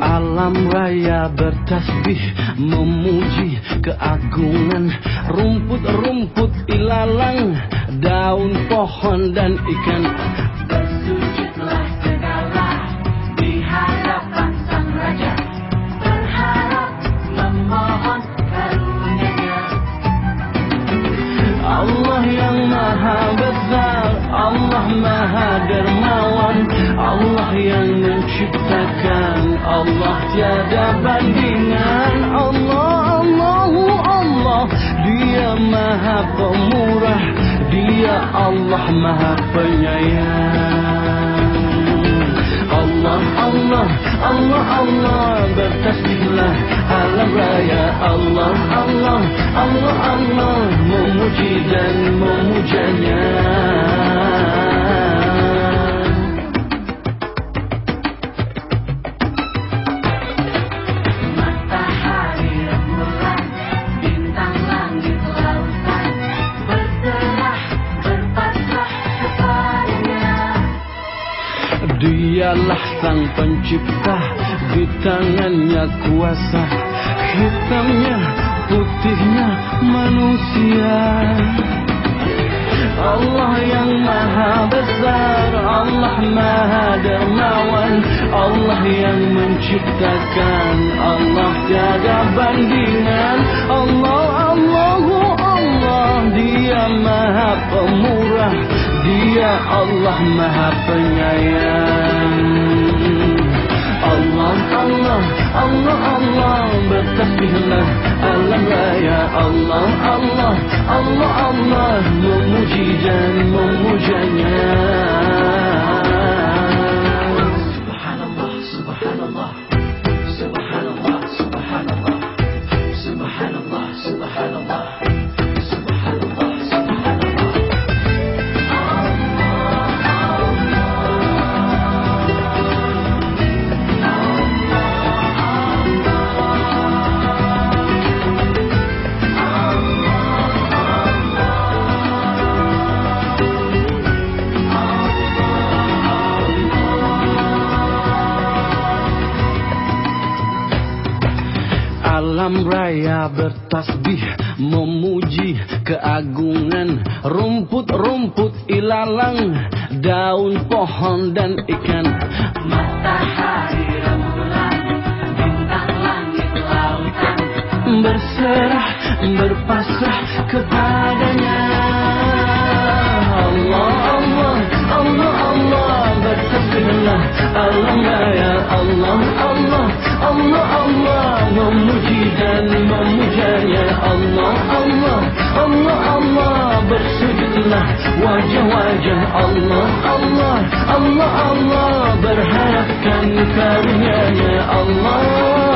Alam raya bertasbih memuji keagungan. Rumput-rumput ilalang, daun pohon dan ikan. Bersujudlah segala di hadapan Sang Raja. Berharap memohon karunia-Nya. Allah yang maha besar, Allah maha dermawan Allah yang menciptakan, Allah tiada bandingan Allah, Dia maha pemurah Dia Allah maha penyayang. Allah, Allah, Allah, Allah Bertasbihlah alam raya. Allah, Allah, Allah, Allah Memuji dan Dialah sang pencipta Di tangannya kuasa Hitamnya, putihnya manusia. Allah yang maha besar Allah maha dermawan Allah yang menciptakan Allah tiada bandingan. Allah, Allahu Allah Dia maha pemurah Dia Allah maha penyayang Allah, Allah, Allah, Allah Bertasbihlah alam raya Allah, Allah, Allah, Allah Memuji dan memujanya Alam raya bertasbih memuji keagungan rumput-rumput ilalang daun pohon dan ikan. Matahari rembulan Bintang langit lautan. Berserah berpasrah kepadanya. Allah Allah Allah Allah bertasbihlah. Alam raya Allah Allah Allah Allah memuji dan memujanya Allah Allah Allah Allah. Bersujudlah wajah-wajah Allah Allah Allah Allah. Berharapkan karunia-Nya Allah